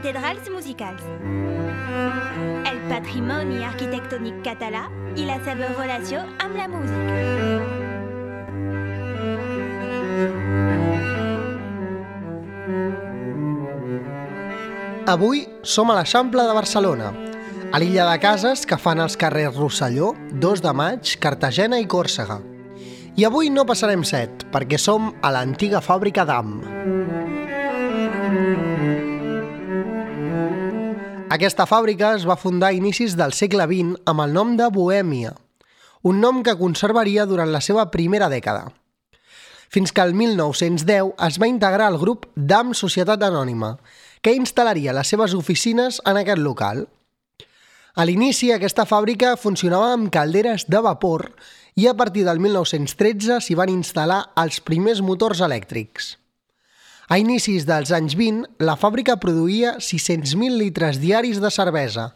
cathedrals musicals. El patrimoni arquitectònic català i la seva relació amb la música. Avui som a l'Eixample de Barcelona, a l'illa de cases que fan els carrers Rosselló, 2 de maig, Cartagena i Còrsega. I avui no passarem set, perquè som a l'antiga fàbrica d'AM. Aquesta fàbrica es va fundar a inicis del segle XX amb el nom de Bohèmia, un nom que conservaria durant la seva primera dècada fins que el 1910 es va integrar al grup DAM Societat Anònima, que instal·laria les seves oficines en aquest local. A l'inici, aquesta fàbrica funcionava amb calderes de vapor i a partir del 1913 s'hi van instal·lar els primers motors elèctrics. A inicis dels anys 20, la fàbrica produïa 600.000 litres diaris de cervesa,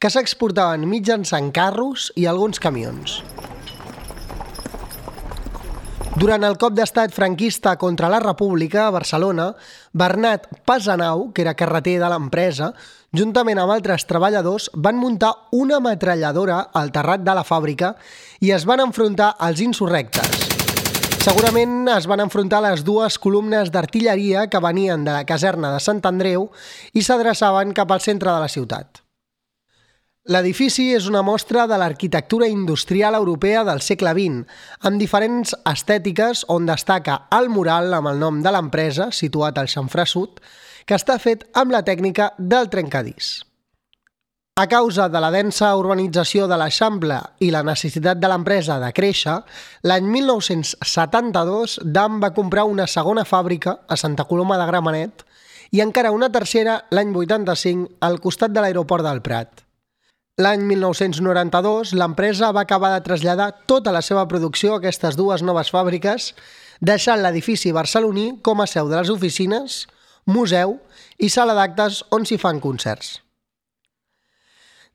que s'exportaven mitjançant carros i alguns camions. Durant el cop d'estat franquista contra la República a Barcelona, Bernat Pasanau, que era carreter de l'empresa, juntament amb altres treballadors, van muntar una metralladora al terrat de la fàbrica i es van enfrontar als insurrectes. Segurament es van enfrontar les dues columnes d'artilleria que venien de la caserna de Sant Andreu i s'adreçaven cap al centre de la ciutat. L'edifici és una mostra de l'arquitectura industrial europea del segle XX, amb diferents estètiques on destaca el mural amb el nom de l'empresa, situat al xamfrà sud, que està fet amb la tècnica del trencadís. A causa de la densa urbanització de l'Eixample i la necessitat de l'empresa de créixer, l'any 1972 DAM va comprar una segona fàbrica a Santa Coloma de Gramenet i encara una tercera l'any 85 al costat de l'aeroport del Prat. L'any 1992, l'empresa va acabar de traslladar tota la seva producció a aquestes dues noves fàbriques, deixant l'edifici barceloní com a seu de les oficines, museu i sala d'actes on s'hi fan concerts.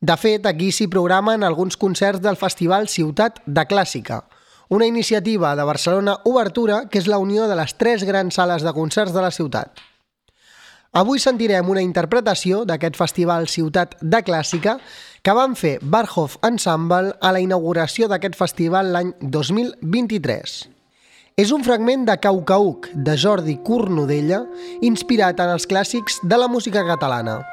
De fet, aquí s'hi programen alguns concerts del Festival Ciutat de Clàssica, una iniciativa de Barcelona Obertura que és la unió de les tres grans sales de concerts de la ciutat. Avui sentirem una interpretació d'aquest festival Ciutat de Clàssica que van fer Barhoff Ensemble a la inauguració d'aquest festival l'any 2023. És un fragment de Caucauc, de Jordi Cornudella, inspirat en els clàssics de la música catalana.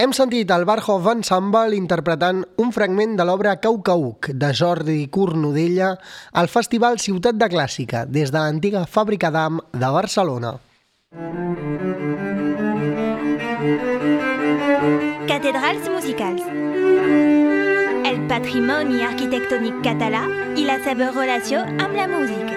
Hem sentit el Barhof Ensemble interpretant un fragment de l'obra Caucauc de Jordi Cornudella al Festival Ciutat de Clàssica des de l'antiga fàbrica d'AM de Barcelona. Cathédrales musicales. El patrimoni arquitectònic català i la seva relació amb la música.